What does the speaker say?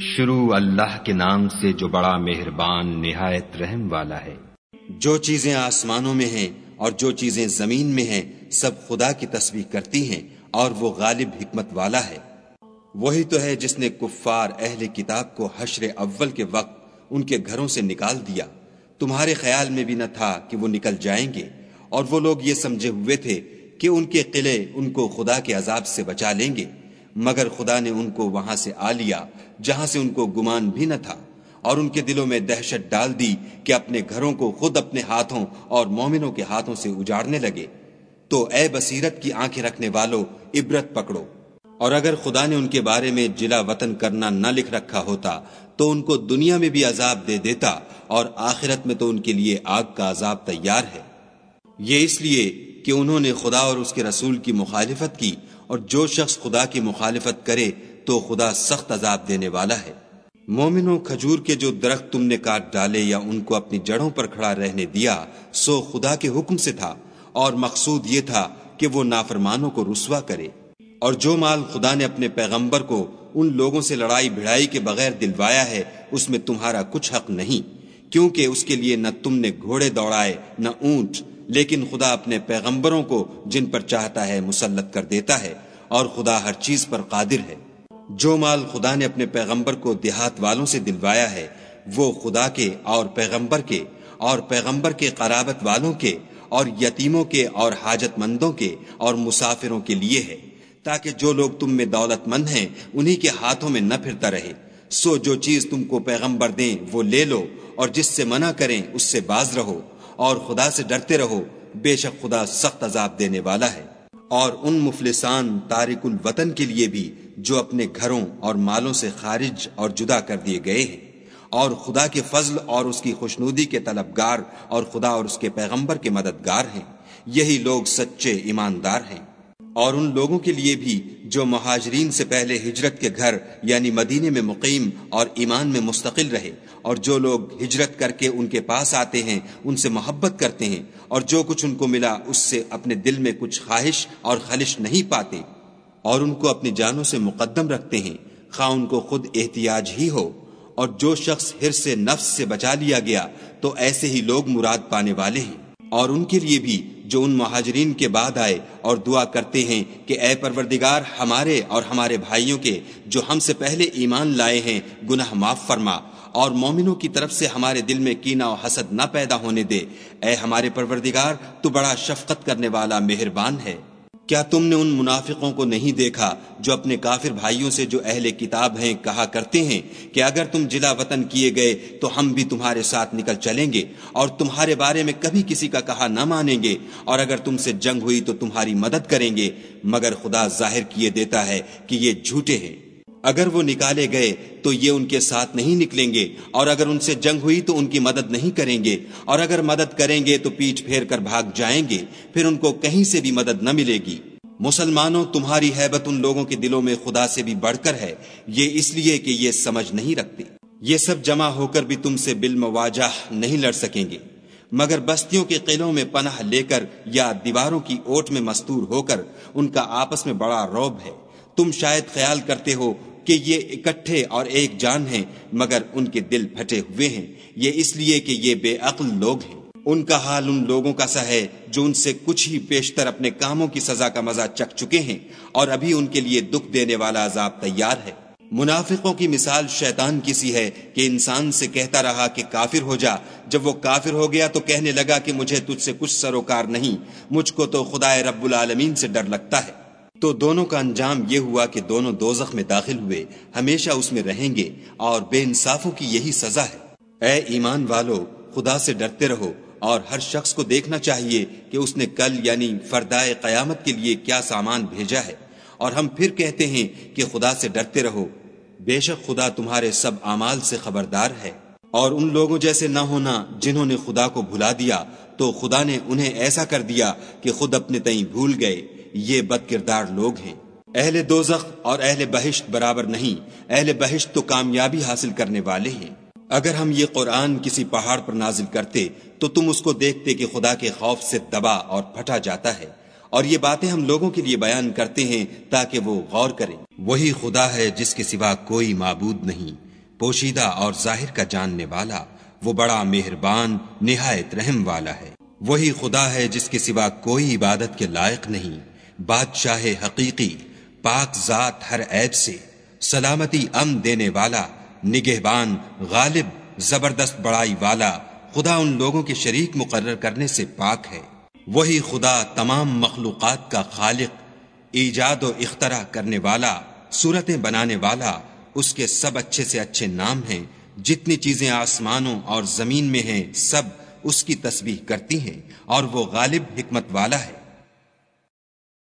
شروع اللہ کے نام سے جو بڑا مہربان نہایت رحم والا ہے۔ جو چیزیں آسمانوں میں ہیں اور جو چیزیں زمین میں ہیں، سب خدا کی تصویر کرتی ہیں اور وہ غالب حکمت والا ہے۔ وہی تو ہے جس نے کفار اہل کتاب کو حشر اول کے وقت ان کے گھروں سے نکال دیا۔ تمہارے خیال میں بھی نہ تھا کہ وہ نکل جائیں گے۔ اور وہ لوگ یہ سمجھے ہوئے تھے کہ ان کے قلعے ان کو خدا کے عذاب سے بچا لیں گے۔ مگر خدا نے ان کو وہاں سے آ لیا، جہاں سے ان کو گمان بھی نہ تھا۔ اور ان کے دلوں میں دہشت ڈال دی کہ اپنے گھروں کو خود اپنے ہاتھوں اور مومنوں کے ہاتھوں سے اجاڑنے لگے۔ تو اے بصیرت کی آنکھیں رکھنے والوں عبرت پکڑو۔ اور اگر خدا نے ان کے بارے میں جلا وطن کرنا نہ لکھ رکھا ہوتا، تو ان کو دنیا میں بھی عذاب دے دیتا اور آخرت میں تو ان کے لیے آگ کا عذاب تیار ہے۔ یہ اس لیے کہ انہوں نے خدا اور اس کے رسول کی مخالفت کی اور جو شخص خدا کی مخالفت کرے تو خدا سخت عذاب دینے والا ہے۔ مومنوں، کھجور کے جو درخت تم نے کاٹ ڈالے یا ان کو اپنی جڑوں پر کھڑا رہنے دیا، سو خدا کے حکم سے تھا۔ اور مقصود یہ تھا کہ وہ نافرمانوں کو رسوا کرے۔ اور جو مال خدا نے اپنے پیغمبر کو ان لوگوں سے لڑائی بھڑائی کے بغیر دلوایا ہے، اس میں تمہارا کچھ حق نہیں، کیونکہ اس کے لیے نہ تم نے گھوڑے دوڑائے، نہ اونٹ لیکن خدا اپنے پیغمبروں کو جن پر چاہتا ہے مسلط کر دیتا ہے اور خدا ہر چیز پر قادر ہے۔ جو مال خدا نے اپنے پیغمبر کو دیہات والوں سے دلوایا ہے، وہ خدا کے اور پیغمبر کے اور پیغمبر کے قرابت والوں کے اور یتیموں کے اور حاجت مندوں کے اور مسافروں کے لیے ہے۔ تاکہ جو لوگ تم میں دولت مند ہیں، انہی کے ہاتھوں میں نہ پھرتا رہے۔ سو جو چیز تم کو پیغمبر دیں، وہ لے لو اور جس سے منع کریں، اس سے باز رہو۔ اور خدا سے ڈرتے رہو، بے شک خدا سخت عذاب دینے والا ہے۔ اور ان مفلسان تارک الوطن کے لیے بھی جو اپنے گھروں اور مالوں سے خارج اور جدا کر دیے گئے ہیں۔ اور خدا کے فضل اور اس کی خوشنودی کے طلبگار اور خدا اور اس کے پیغمبر کے مددگار ہیں۔ یہی لوگ سچے ایماندار ہیں۔ اور ان لوگوں کے لیے بھی جو مہاجرین سے پہلے ہجرت کے گھر یعنی مدینے میں مقیم اور ایمان میں مستقل رہے اور جو لوگ ہجرت کر کے ان کے پاس آتے ہیں، ان سے محبت کرتے ہیں اور جو کچھ ان کو ملا، اس سے اپنے دل میں کچھ خواہش اور خلش نہیں پاتے اور ان کو اپنی جانوں سے مقدم رکھتے ہیں۔ خواہ ان کو خود احتیاج ہی ہو۔ اور جو شخص ہر سے نفس سے بچا لیا گیا، تو ایسے ہی لوگ مراد پانے والے ہیں۔ اور ان کے لیے بھی جو ان مہاجرین کے بعد آئے اور دعا کرتے ہیں کہ اے پروردگار ہمارے اور ہمارے بھائیوں کے جو ہم سے پہلے ایمان لائے ہیں، گناہ معاف فرما اور مومنوں کی طرف سے ہمارے دل میں کینا و حسد نہ پیدا ہونے دے۔ اے ہمارے پروردگار، تو بڑا شفقت کرنے والا مہربان ہے۔ کیا تم نے ان منافقوں کو نہیں دیکھا جو اپنے کافر بھائیوں سے جو اہل کتاب ہیں کہا کرتے ہیں کہ اگر تم جلا وطن کیے گئے تو ہم بھی تمہارے ساتھ نکل چلیں گے اور تمہارے بارے میں کبھی کسی کا کہا نہ مانیں گے اور اگر تم سے جنگ ہوئی تو تمہاری مدد کریں گے، مگر خدا ظاہر کیے دیتا ہے کہ یہ جھوٹے ہیں۔ اگر وہ نکالے گئے تو یہ ان کے ساتھ نہیں نکلیں گے، اور اگر ان سے جنگ ہوئی تو ان کی مدد نہیں کریں گے، اور اگر مدد کریں گے تو پیٹ پھیر کر بھاگ جائیں گے، پھر ان کو کہیں سے بھی مدد نہ ملے گی۔ مسلمانوں، تمہاری حیبت ان لوگوں کے دلوں میں خدا سے بھی بڑھ کر ہے، یہ اس لیے کہ یہ سمجھ نہیں رکھتے۔ یہ سب جمع ہو کر بھی تم سے بالمواجہ نہیں لڑ سکیں گے۔ مگر بستیوں کے قلعوں میں پناہ لے کر یا دیواروں کی اوٹ میں مستور ہو کر ان کا آپس میں بڑا روب ہے۔ تم شاید خیال کرتے ہو کہ یہ اکٹھے اور ایک جان ہیں، مگر ان کے دل پھٹے ہوئے ہیں۔ یہ اس لیے کہ یہ بے عقل لوگ ہیں۔ ان کا حال ان لوگوں کا سا ہے جو ان سے کچھ ہی پیشتر اپنے کاموں کی سزا کا مزہ چک چکے ہیں اور ابھی ان کے لیے دکھ دینے والا عذاب تیار ہے۔ منافقوں کی مثال شیطان کسی ہے کہ انسان سے کہتا رہا کہ کافر ہو جا۔ جب وہ کافر ہو گیا تو کہنے لگا کہ مجھے تجھ سے کچھ سروکار نہیں، مجھ کو تو خدا رب العالمین سے ڈر لگتا ہے۔ تو دونوں کا انجام یہ ہوا کہ دونوں دوزخ میں داخل ہوئے، ہمیشہ اس میں رہیں گے اور بے انصافوں کی یہی سزا ہے۔ اے ایمان والو، خدا سے ڈرتے رہو اور ہر شخص کو دیکھنا چاہیے کہ اس نے کل یعنی فردائے قیامت کے لیے کیا سامان بھیجا ہے۔ اور ہم پھر کہتے ہیں کہ خدا سے ڈرتے رہو۔ بے شک خدا تمہارے سب اعمال سے خبردار ہے۔ اور ان لوگوں جیسے نہ ہونا جنہوں نے خدا کو بھلا دیا، تو خدا نے انہیں ایسا کر دیا کہ خود اپنے تئیں بھول گئے۔ یہ بد کردار لوگ ہیں۔ اہل دوزخ اور اہل بہشت برابر نہیں۔ اہل بہشت تو کامیابی حاصل کرنے والے ہیں۔ اگر ہم یہ قرآن کسی پہاڑ پر نازل کرتے، تو تم اس کو دیکھتے کہ خدا کے خوف سے دبا اور پھٹا جاتا ہے۔ اور یہ باتیں ہم لوگوں کے لیے بیان کرتے ہیں تاکہ وہ غور کریں۔ وہی خدا ہے جس کے سوا کوئی معبود نہیں۔ پوشیدہ اور ظاہر کا جاننے والا، وہ بڑا مہربان، نہایت رحم والا ہے۔ وہی خدا ہے جس کے سوا کوئی عبادت کے لائق نہیں۔ بادشاہ حقیقی، پاک ذات ہر عیب سے سلامتی ام دینے والا، نگہبان، غالب، زبردست بڑائی والا، خدا ان لوگوں کے شریک مقرر کرنے سے پاک ہے۔ وہی خدا تمام مخلوقات کا خالق، ایجاد و اختراع کرنے والا، صورتیں بنانے والا، اس کے سب اچھے سے اچھے نام ہیں۔ جتنی چیزیں آسمانوں اور زمین میں ہیں، سب اس کی تسبیح کرتی ہیں اور وہ غالب حکمت والا ہے۔